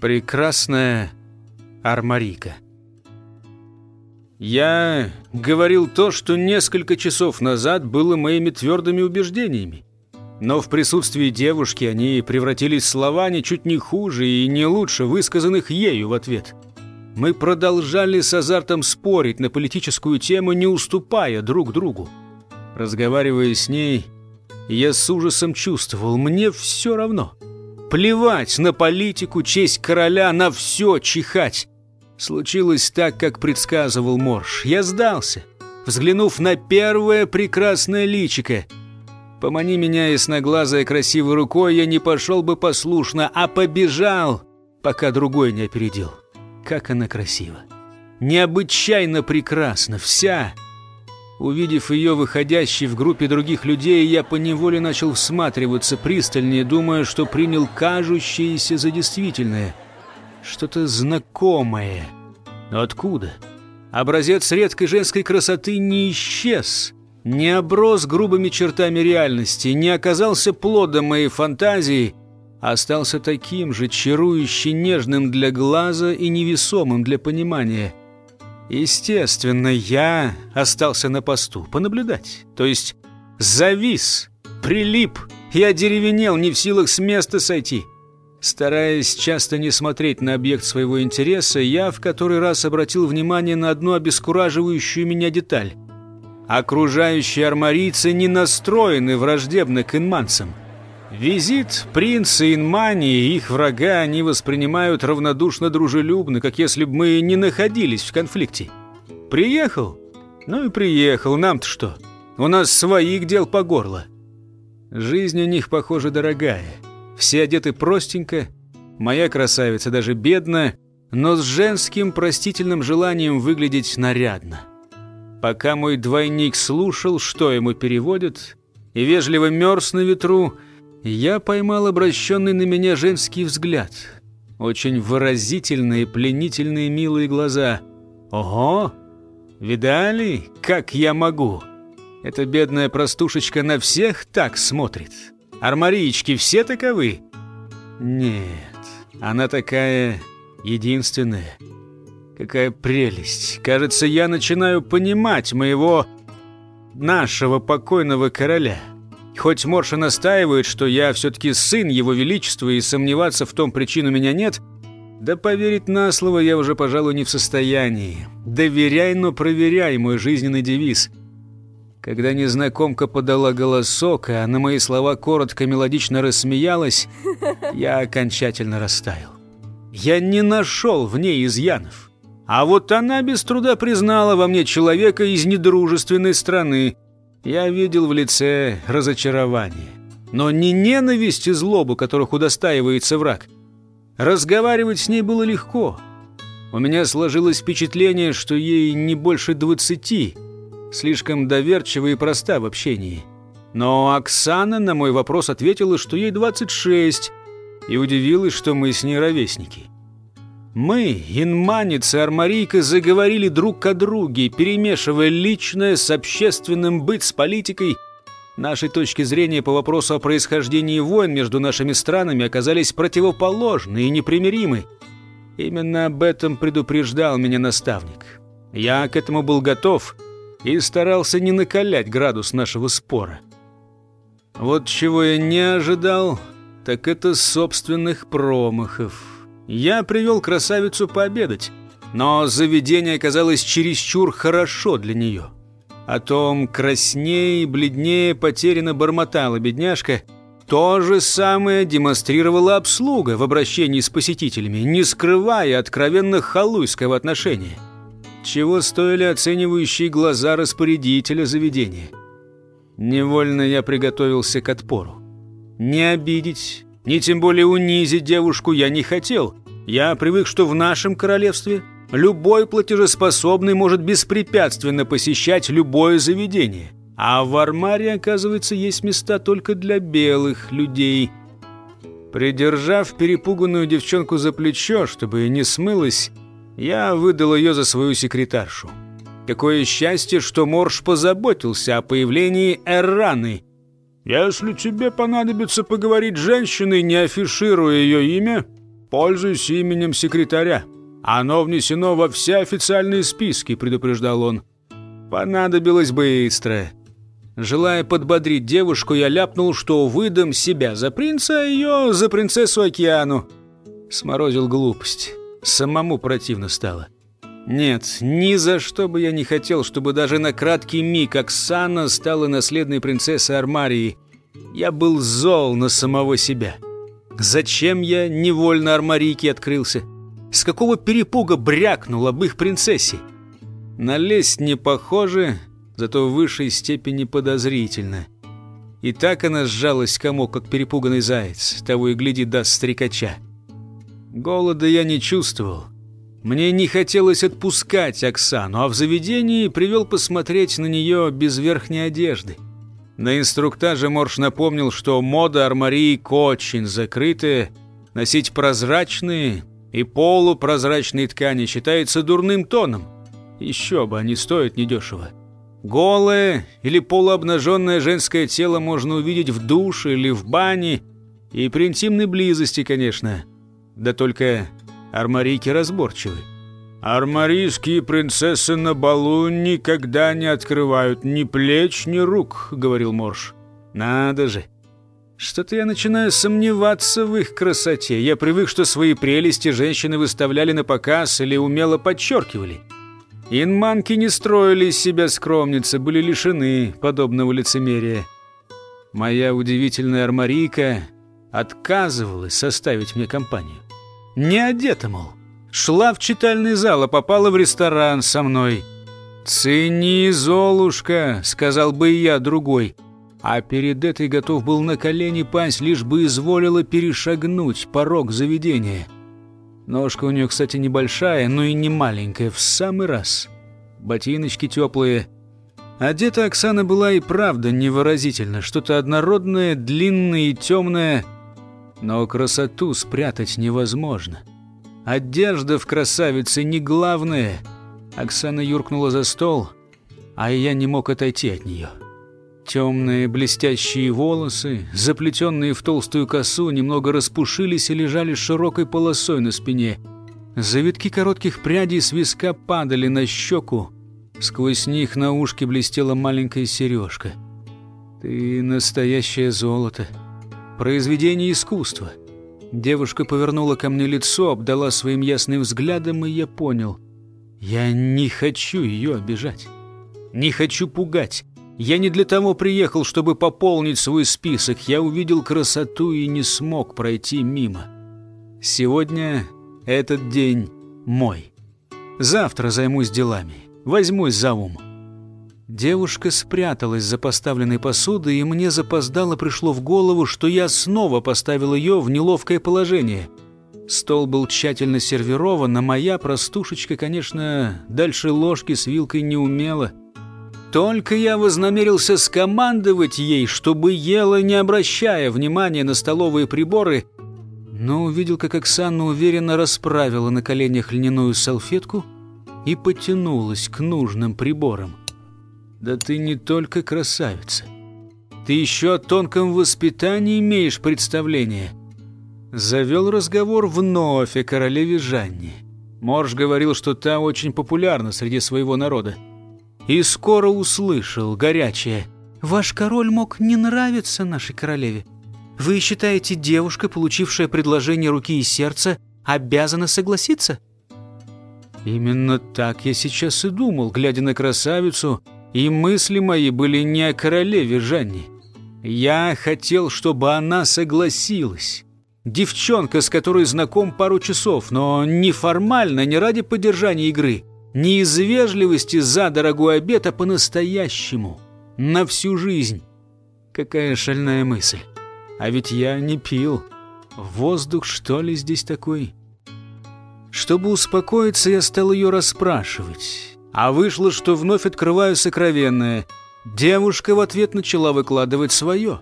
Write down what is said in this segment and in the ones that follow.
Прекрасная армарика. Я говорил то, что несколько часов назад было моими твердыми убеждениями. Но в присутствии девушки они превратились в слова ничуть не хуже и не лучше высказанных ею в ответ. Мы продолжали с азартом спорить на политическую тему, не уступая друг другу. Разговаривая с ней, я с ужасом чувствовал, мне все равно. Плевать на политику, честь короля, на все чихать. Случилось так, как предсказывал Морш. Я сдался, взглянув на первое прекрасное личико. Помани меня ясноглазая красивой рукой, я не пошел бы послушно, а побежал, пока другой не опередил. Как она красива! Необычайно прекрасна, вся! Увидев ее выходящей в группе других людей, я поневоле начал всматриваться пристальнее, думая, что принял кажущееся за действительное — что-то знакомое. Но откуда? Образец редкой женской красоты не исчез, не оброс грубыми чертами реальности, не оказался плодом моей фантазии, остался таким же чарующе нежным для глаза и невесомым для понимания. Естественно, я остался на посту, понаблюдать, то есть завис, прилип и одеревенел, не в силах с места сойти. Стараясь часто не смотреть на объект своего интереса, я в который раз обратил внимание на одну обескураживающую меня деталь. Окружающие армарийцы не настроены враждебно к инманцам. Визит принца Инмани и их врага они воспринимают равнодушно-дружелюбно, как если бы мы не находились в конфликте. Приехал? Ну и приехал, нам-то что? У нас своих дел по горло. Жизнь у них, похоже, дорогая. Все одеты простенько, моя красавица даже бедная, но с женским простительным желанием выглядеть нарядно. Пока мой двойник слушал, что ему переводят, и вежливо мерз на ветру, я поймал обращенный на меня женский взгляд. Очень выразительные, пленительные, милые глаза. Ого! Видали, как я могу? Эта бедная простушечка на всех так смотрит. Армариечки все таковы? Нет, она такая единственная. Какая прелесть. Кажется, я начинаю понимать моего... нашего покойного короля. Хоть Морша настаивает, что я все-таки сын его величества и сомневаться в том причин у меня нет, да поверить на слово я уже, пожалуй, не в состоянии. Доверяй, но проверяй мой жизненный девиз. Когда незнакомка подала голосок, а на мои слова коротко мелодично рассмеялась, я окончательно растаял. Я не нашел в ней изъянов. А вот она без труда признала во мне человека из недружественной страны. Я видел в лице разочарование. Но не ненависть и злобу, которых удостаивается враг. Разговаривать с ней было легко. У меня сложилось впечатление, что ей не больше двадцати – слишком доверчива и проста в общении. Но Оксана на мой вопрос ответила, что ей 26, и удивилась, что мы с ней ровесники. Мы, инманец и армарийка, заговорили друг о друге, перемешивая личное с общественным, быт с политикой. Наши точки зрения по вопросу о происхождении войн между нашими странами оказались противоположны и непримиримы. Именно об этом предупреждал меня наставник. Я к этому был готов — и старался не накалять градус нашего спора. Вот чего я не ожидал, так это собственных промахов. Я привел красавицу пообедать, но заведение оказалось чересчур хорошо для нее. О том краснее и бледнее потеряно бормотала бедняжка. То же самое демонстрировала обслуга в обращении с посетителями, не скрывая откровенно халуйского отношения чего стоили оценивающие глаза распорядителя заведения. Невольно я приготовился к отпору. Не обидеть, ни тем более унизить девушку я не хотел. Я привык, что в нашем королевстве любой платежеспособный может беспрепятственно посещать любое заведение. А в Армаре, оказывается, есть места только для белых людей. Придержав перепуганную девчонку за плечо, чтобы не смылась, я выдал ее за свою секретаршу. Какое счастье, что Морж позаботился о появлении Эрраны. Если тебе понадобится поговорить с женщиной, не афишируя ее имя, пользуйся именем секретаря. Оно внесено во все официальные списки», — предупреждал он. «Понадобилось быстро». Желая подбодрить девушку, я ляпнул, что выдам себя за принца, а ее за принцессу Океану. Сморозил глупость. Самому противно стало. Нет, ни за что бы я не хотел, чтобы даже на краткий миг Оксана стала наследной принцессой Армарии. Я был зол на самого себя. Зачем я невольно Армарийке открылся? С какого перепуга брякнул об их принцессе? Налезть не похоже, зато в высшей степени подозрительно. И так она сжалась комок, как перепуганный заяц, того и гляди даст стрекача. Голода я не чувствовал. Мне не хотелось отпускать Оксану, а в заведении привел посмотреть на нее без верхней одежды. На инструктаже Морш напомнил, что мода армариек очень закрытая, носить прозрачные и полупрозрачные ткани считается дурным тоном. Еще бы, они стоят недешево. Голое или полуобнаженное женское тело можно увидеть в душе или в бане, и при интимной близости, конечно. Да только армарийки разборчивы. «Армарийские принцессы на балу никогда не открывают ни плеч, ни рук», — говорил Морж. «Надо же! Что-то я начинаю сомневаться в их красоте. Я привык, что свои прелести женщины выставляли на показ или умело подчеркивали». Инманки не строили из себя скромницы, были лишены подобного лицемерия. Моя удивительная армарийка отказывалась составить мне компанию. Не одета, мол. Шла в читальный зал, а попала в ресторан со мной. «Цени, Золушка», — сказал бы и я другой. А перед этой готов был на колени пасть, лишь бы изволила перешагнуть порог заведения. Ножка у нее, кстати, небольшая, но и не маленькая, в самый раз. Ботиночки теплые. Одета Оксана была и правда невыразительно. Что-то однородное, длинное и темное. Но красоту спрятать невозможно. Одежда в красавице не главное. Оксана юркнула за стол, а я не мог отойти от нее. Темные блестящие волосы, заплетенные в толстую косу, немного распушились и лежали широкой полосой на спине. Завитки коротких прядей с виска падали на щеку. Сквозь них на ушке блестела маленькая сережка. «Ты настоящее золото. Произведение искусства». Девушка повернула ко мне лицо, обдала своим ясным взглядом, и я понял. Я не хочу ее обижать. Не хочу пугать. Я не для того приехал, чтобы пополнить свой список. Я увидел красоту и не смог пройти мимо. Сегодня этот день мой. Завтра займусь делами. Возьмусь за ум. Девушка спряталась за поставленной посудой, и мне запоздало пришло в голову, что я снова поставил ее в неловкое положение. Стол был тщательно сервирован, а моя простушечка, конечно, дальше ложки с вилкой не умела. Только я вознамерился скомандовать ей, чтобы ела, не обращая внимания на столовые приборы, но увидел, как Оксана уверенно расправила на коленях льняную салфетку и потянулась к нужным приборам. «Да ты не только красавица. Ты еще о тонком воспитании имеешь представление». Завел разговор вновь о королеве Жанне. Морж говорил, что та очень популярна среди своего народа и скоро услышал горячее. «Ваш король мог не нравиться нашей королеве. Вы считаете, девушка, получившая предложение руки и сердца, обязана согласиться?» Именно так я сейчас и думал, глядя на красавицу, и мысли мои были не о королеве Жанне. Я хотел, чтобы она согласилась. Девчонка, с которой знаком пару часов, но не формально, не ради поддержания игры, не из вежливости за дорогой обед, а по-настоящему. На всю жизнь. Какая шальная мысль. А ведь я не пил. Воздух, что ли, здесь такой? Чтобы успокоиться, я стал ее расспрашивать. А вышло, что вновь открываю сокровенное. Девушка в ответ начала выкладывать свое.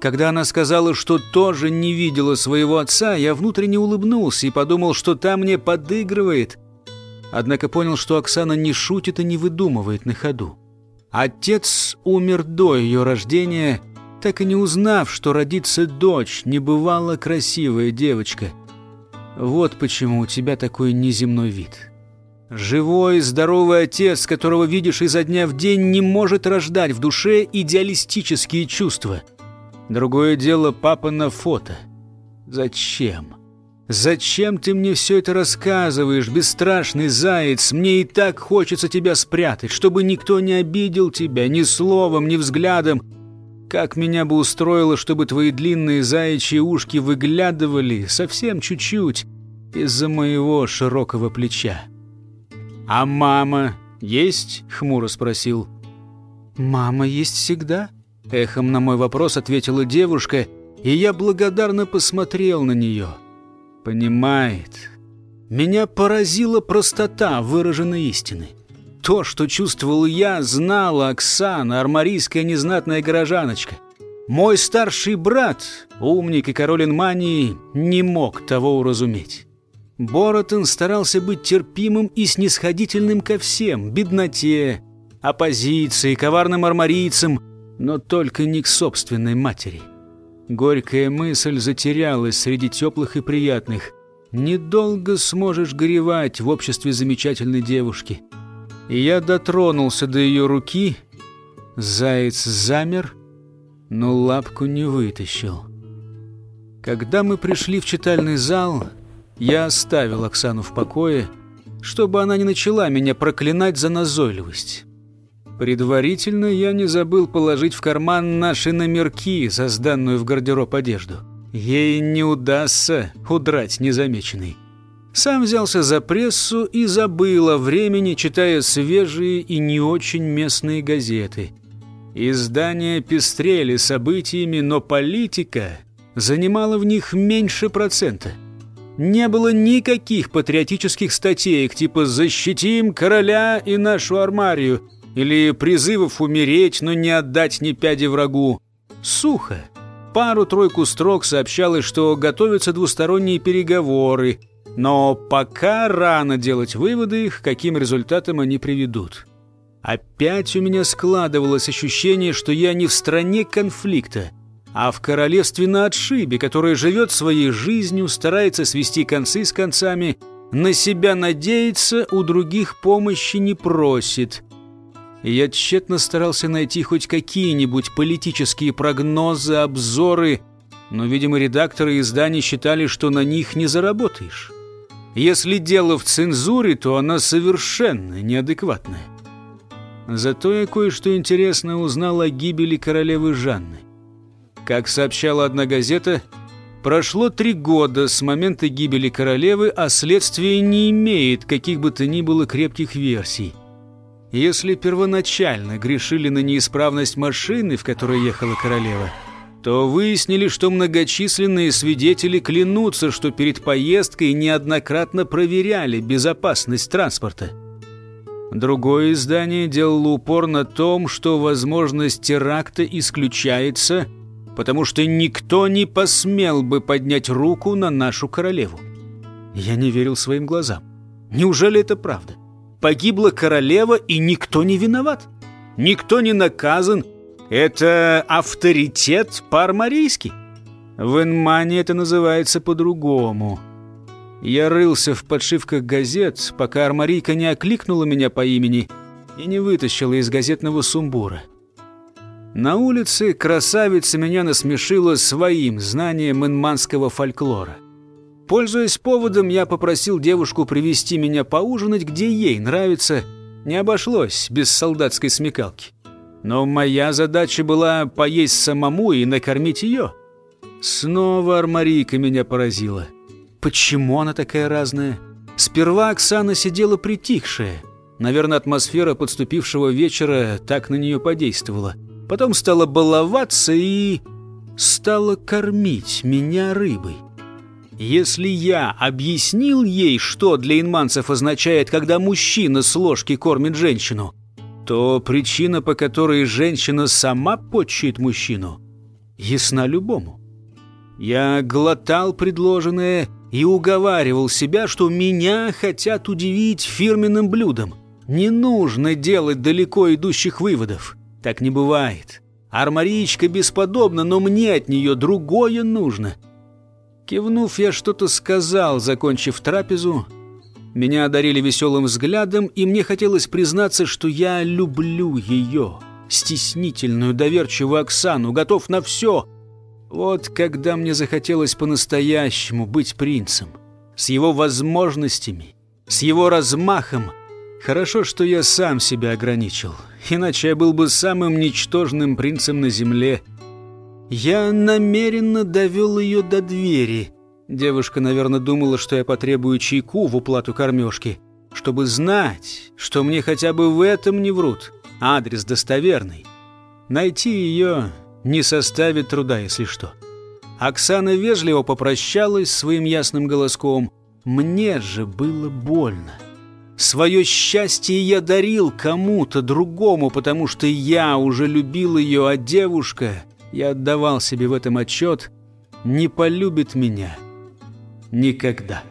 Когда она сказала, что тоже не видела своего отца, я внутренне улыбнулся и подумал, что та мне подыгрывает. Однако понял, что Оксана не шутит и не выдумывает на ходу. Отец умер до ее рождения, так и не узнав, что родится дочь, небывало красивая девочка. Вот почему у тебя такой неземной вид. Живой, здоровый отец, которого видишь изо дня в день, не может рождать в душе идеалистические чувства. Другое дело папа на фото. Зачем? Зачем ты мне все это рассказываешь, бесстрашный заяц? Мне и так хочется тебя спрятать, чтобы никто не обидел тебя ни словом, ни взглядом. Как меня бы устроило, чтобы твои длинные заячьи ушки выглядывали совсем чуть-чуть из-за моего широкого плеча. «А мама есть?» — хмуро спросил. «Мама есть всегда?» — эхом на мой вопрос ответила девушка, и я благодарно посмотрел на нее. «Понимает. Меня поразила простота выраженной истины. То, что чувствовал я, знала Оксана, армарийская незнатная горожаночка. Мой старший брат, умник и король Инмании, не мог того уразуметь». Боротон старался быть терпимым и снисходительным ко всем, бедноте, оппозиции, коварным армарийцам, но только не к собственной матери. Горькая мысль затерялась среди теплых и приятных. Недолго сможешь горевать в обществе замечательной девушки. Я дотронулся до ее руки. Заяц замер, но лапку не вытащил. Когда мы пришли в читальный зал, я оставил Оксану в покое, чтобы она не начала меня проклинать за назойливость. Предварительно я не забыл положить в карман наши номерки за сданную в гардероб одежду. Ей не удастся удрать незамеченной. Сам взялся за прессу и забыл о времени, читая свежие и не очень местные газеты. Издания пестрели событиями, но политика занимала в них меньше процента – не было никаких патриотических статеек типа «Защитим короля и нашу армарию» или призывов умереть, но не отдать ни пяди врагу. Сухо. Пару-тройку строк сообщалось, что готовятся двусторонние переговоры, но пока рано делать выводы, к каким результатам они приведут. Опять у меня складывалось ощущение, что я не в стране конфликта – а в королевстве на отшибе, которое живет своей жизнью, старается свести концы с концами, на себя надеется, у других помощи не просит. Я тщетно старался найти хоть какие-нибудь политические прогнозы, обзоры, но, видимо, редакторы изданий считали, что на них не заработаешь. Если дело в цензуре, то она совершенно неадекватная. Зато я кое-что интересное узнал о гибели королевы Жанны. Как сообщала одна газета, прошло три года с момента гибели королевы, а следствие не имеет каких бы то ни было крепких версий. Если первоначально грешили на неисправность машины, в которой ехала королева, то выяснили, что многочисленные свидетели клянутся, что перед поездкой неоднократно проверяли безопасность транспорта. Другое издание делало упор на том, что возможность теракта исключается – потому что никто не посмел бы поднять руку на нашу королеву. Я не верил своим глазам. Неужели это правда? Погибла королева, и никто не виноват? Никто не наказан? Это авторитет по-армарийски? В Инмане это называется по-другому. Я рылся в подшивках газет, пока армарийка не окликнула меня по имени и не вытащила из газетного сумбура. На улице красавица меня насмешила своим знанием инманского фольклора. Пользуясь поводом, я попросил девушку привести меня поужинать, где ей нравится. Не обошлось без солдатской смекалки. Но моя задача была поесть самому и накормить ее. Снова армарийка меня поразила. Почему она такая разная? Сперва Оксана сидела притихшая. Наверное, атмосфера подступившего вечера так на нее подействовала потом стала баловаться и стала кормить меня рыбой. Если я объяснил ей, что для инманцев означает, когда мужчина с ложки кормит женщину, то причина, по которой женщина сама почует мужчину, ясна любому. Я глотал предложенное и уговаривал себя, что меня хотят удивить фирменным блюдом. Не нужно делать далеко идущих выводов. Так не бывает. Армаричка бесподобна, но мне от нее другое нужно. Кивнув, я что-то сказал, закончив трапезу. Меня одарили веселым взглядом, и мне хотелось признаться, что я люблю ее, стеснительную, доверчивую Оксану, готов на все. Вот когда мне захотелось по-настоящему быть принцем, с его возможностями, с его размахом. Хорошо, что я сам себя ограничил, иначе я был бы самым ничтожным принцем на земле. Я намеренно довел ее до двери — Девушка, наверное, думала, что я потребую чайку в уплату кормежки, чтобы знать, что мне хотя бы в этом не врут. Адрес достоверный. Найти ее не составит труда, если что. Оксана вежливо попрощалась своим ясным голоском. Мне же было больно. Свое счастье я дарил кому-то другому, потому что я уже любил ее, а девушка, я отдавал себе в этом отчет, не полюбит меня никогда.